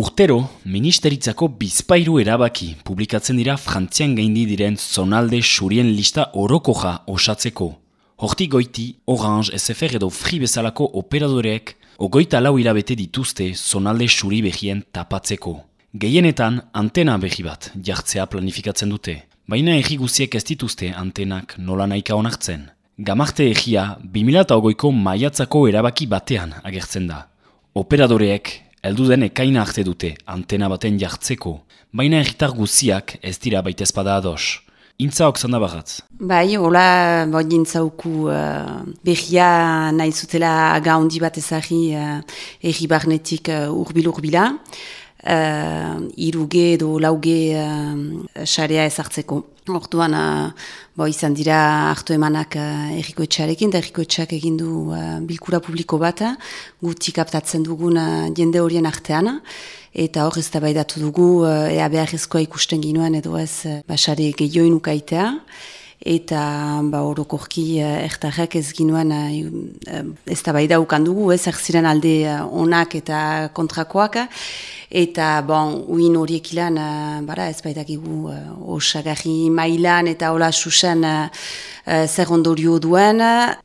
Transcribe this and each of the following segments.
Urtero, ministeritzako bizpairu erabaki publikatzen dira Frantzian gaindi diren zonalde surien lista orokoja osatzeko. Horti goiti, Orange, SFR edo Free bezalako operadoreek ogoita lau hilabete dituzte zonalde suri behien tapatzeko. Gehienetan antena behi bat jartzea planifikatzen dute, baina egi guziek ez dituzte antenak nola naika onartzen. Gamarte egia 2008ko maiatzako erabaki batean agertzen da. Operadoreek Eldu den ekaina arte dute antena baten jartzeko, baina erritar guziak ez dira baita espada ados. Intza oksan da bagatz? Bai, hola, bai intzauku uh, behia nahi zutela aga handi bat ezari uh, erri barnetik uh, urbil-urbila. Uh, iruge edo lauge uh, xarea ezartzeko. Orduan, uh, izan dira hartu emanak uh, erriko etxarekin, da erriko etxak egin du uh, bilkura publiko bat, gutik aptatzen dugun uh, jende horien artean, eta hor ez da dugu uh, ea beharrezkoa ikusten ginoen edo ez uh, basare gehioin ukaitea, eta ba, orokorki uh, ertarrak ez ginoen uh, ez da baida ukandugu, ez ziren alde onak eta kontrakoak, eta bon, uin horiek ilan, uh, bara, ez baitakigu uh, osagarri mailan eta hola susen uh, uh, zer ondorio duen,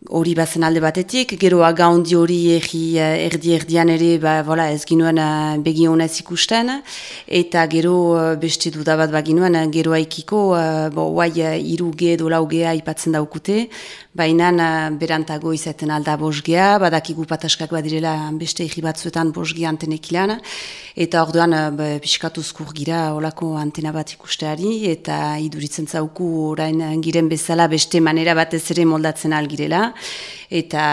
hori bazen alde batetik, gero agaundi hori erdi erdi erdian ere, ba, voilà, ez ginuen uh, begi honez ikusten, eta gero uh, beste dudabat baginuen, uh, gero haikiko, uh, bo, guai uh, iruge edo laugea ipatzen daukute, baina uh, berantago izaten alda bosgea, badakigu pataskak badirela beste egi batzuetan bosgea antenek eta orduan, eh, pixkatu zkur gira olako antena bat ikusteari, eta iduritzen zauku orain giren bezala beste manera batez ere moldatzen algirela. Eta,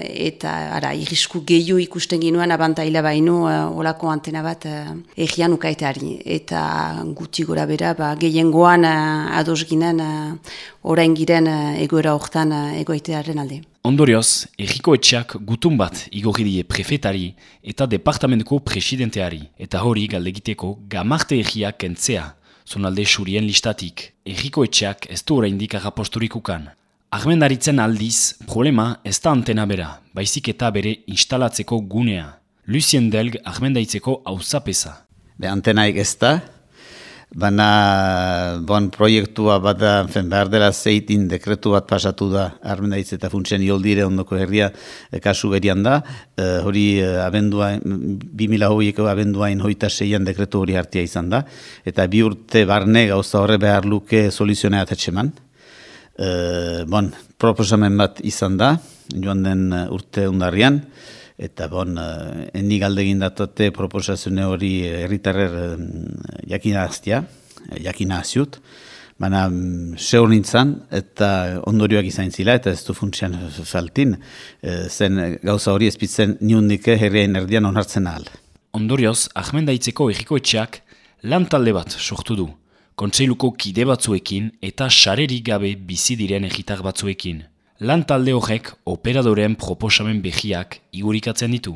eta ara, irrisku gehiu ikusten ginoen abantaila baino uh, olako antena bat uh, egian ukaetari. Eta guti gora bera, ba, gehien goan uh, ados ginen orain giren uh, egoera horretan uh, egoitearen alde. Ondorioz, erriko etxeak gutun bat igorri prefetari eta departamentuko presidenteari, eta hori galdegiteko gamarte erriak kentzea, zonalde surien listatik. Erriko etxeak ez du oraindik agaposturik ukan. Armendaritzen aldiz, problema ez da antena bera, baizik eta bere instalatzeko gunea. Lucien Delg armendaitzeko hauzapesa. Be antenaik ez da, Baina, bon, proiektua bat da, fen, behar dela zeitin dekretu bat pasatu da, armen da eta funtzen ioldire ondoko herria e, kasu berian da, e, hori e, abenduain, 2000 hoieko abenduain hoita seian dekretu hori hartia izan da, eta bi urte barne gauza horre behar luke soluzionea atatxeman. E, bon, proposamen bat izan da, joan den urte undarrian, eta bon, uh, enik aldegin datote proposazioa hori herritarrer uh, jakina aztia, eh, jakina aziut, baina um, seur nintzen eta ondorioak izan zila eta ez du funtsian faltin, zen gauza hori ezpitzen niundike herriain erdian onartzen ahal. Ondorioz, ahmendaitzeko egiko etxeak lan talde bat sortu du, kontseiluko kide batzuekin eta sarerik gabe bizi diren egitar batzuekin. Lan talde horrek operadoren proposamen behiak igurikatzen ditu.